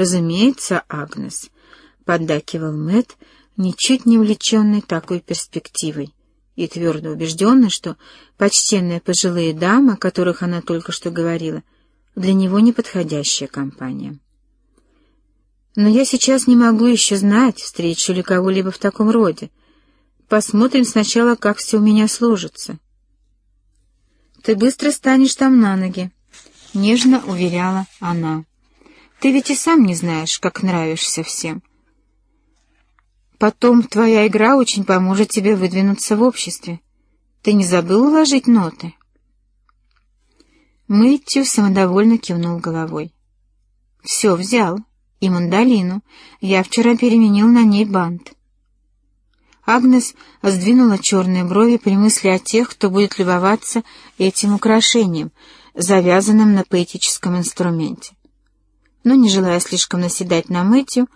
«Разумеется, Агнес», — поддакивал Мэтт, ничуть не увлеченный такой перспективой и твердо убежденный, что почтенные пожилые дамы, о которых она только что говорила, для него неподходящая компания. Но я сейчас не могу еще знать, встречу ли кого-либо в таком роде. Посмотрим сначала, как все у меня сложится. Ты быстро станешь там на ноги, — нежно уверяла она. Ты ведь и сам не знаешь, как нравишься всем. Потом твоя игра очень поможет тебе выдвинуться в обществе. Ты не забыл уложить ноты? Мэтью самодовольно кивнул головой. Все взял. И мандолину. Я вчера переменил на ней бант. Агнес сдвинула черные брови при мысли о тех, кто будет любоваться этим украшением, завязанным на поэтическом инструменте. Но, не желая слишком наседать на Мэтью,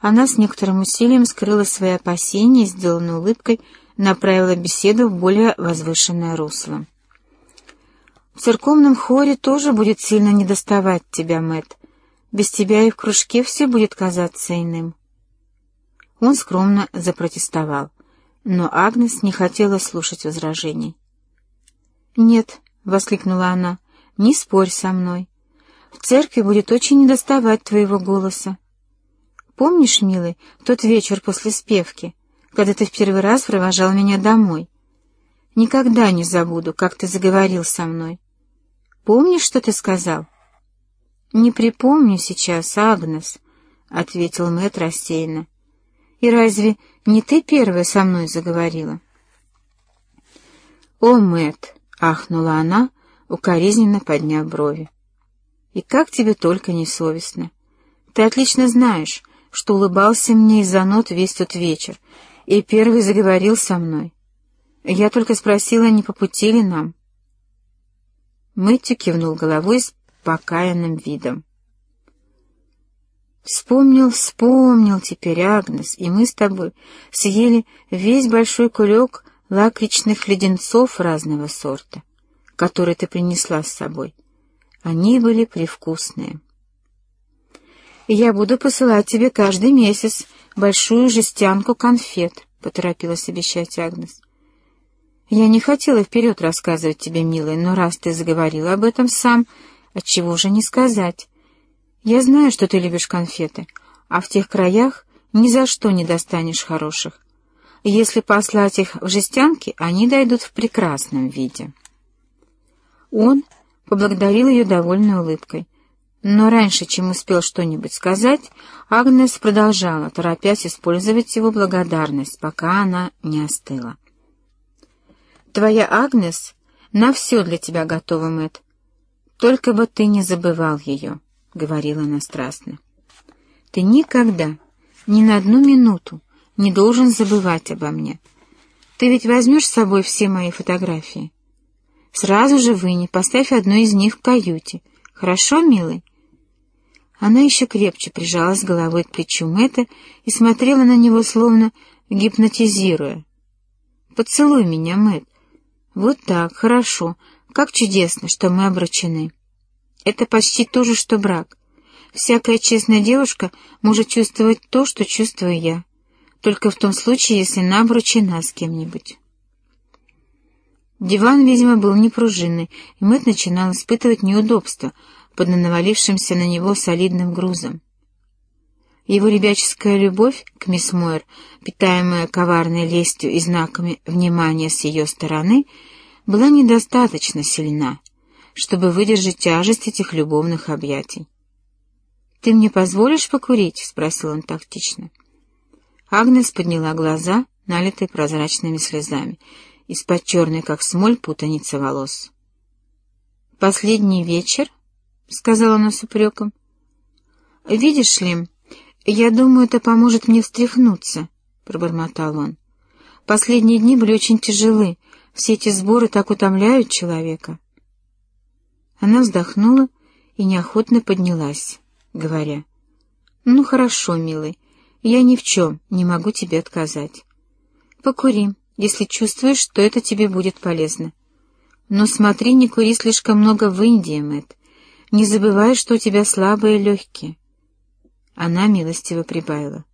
она с некоторым усилием скрыла свои опасения и, сделанной улыбкой, направила беседу в более возвышенное русло. «В церковном хоре тоже будет сильно недоставать тебя, Мэтт. Без тебя и в кружке все будет казаться иным». Он скромно запротестовал, но Агнес не хотела слушать возражений. «Нет», — воскликнула она, — «не спорь со мной. В церкви будет очень недоставать твоего голоса. Помнишь, милый, тот вечер после спевки, когда ты в первый раз провожал меня домой? Никогда не забуду, как ты заговорил со мной. Помнишь, что ты сказал? «Не припомню сейчас, Агнес», — ответил Мэтт рассеянно. «И разве не ты первая со мной заговорила?» «О, Мэтт!» — ахнула она, укоризненно подняв брови. И как тебе только не совестно. Ты отлично знаешь, что улыбался мне из-за нот весь тот вечер, и первый заговорил со мной. Я только спросила, не по пути ли нам. Мэтью кивнул головой с покаянным видом. Вспомнил, вспомнил теперь, Агнес, и мы с тобой съели весь большой кулек лакричных леденцов разного сорта, которые ты принесла с собой. Они были привкусные. «Я буду посылать тебе каждый месяц большую жестянку конфет», — поторопилась обещать Агнес. «Я не хотела вперед рассказывать тебе, милая, но раз ты заговорила об этом сам, отчего же не сказать? Я знаю, что ты любишь конфеты, а в тех краях ни за что не достанешь хороших. Если послать их в жестянки, они дойдут в прекрасном виде». Он поблагодарил ее довольной улыбкой. Но раньше, чем успел что-нибудь сказать, Агнес продолжала, торопясь использовать его благодарность, пока она не остыла. «Твоя Агнес на все для тебя готова, Мэтт. Только бы ты не забывал ее», — говорила она страстно. «Ты никогда, ни на одну минуту не должен забывать обо мне. Ты ведь возьмешь с собой все мои фотографии?» Сразу же выни, поставь одну из них в каюте. Хорошо, милый?» Она еще крепче прижалась головой к плечу Мэтта и смотрела на него, словно гипнотизируя. «Поцелуй меня, Мэтт. Вот так, хорошо. Как чудесно, что мы обручены. Это почти то же, что брак. Всякая честная девушка может чувствовать то, что чувствую я, только в том случае, если она обручена с кем-нибудь». Диван, видимо, был не пружинный, и Мэтт начинал испытывать неудобства под навалившимся на него солидным грузом. Его ребяческая любовь к мисс Мойер, питаемая коварной лестью и знаками внимания с ее стороны, была недостаточно сильна, чтобы выдержать тяжесть этих любовных объятий. «Ты мне позволишь покурить?» — спросил он тактично. Агнес подняла глаза, налитые прозрачными слезами, из-под черной, как смоль, путаницы волос. «Последний вечер?» — сказала она с упреком. «Видишь ли, я думаю, это поможет мне встряхнуться», — пробормотал он. «Последние дни были очень тяжелы, все эти сборы так утомляют человека». Она вздохнула и неохотно поднялась, говоря, «Ну хорошо, милый, я ни в чем не могу тебе отказать. Покурим, если чувствуешь, что это тебе будет полезно. Но смотри, не кури слишком много в Индии, Мэтт. Не забывай, что у тебя слабые легкие. Она милостиво прибавила.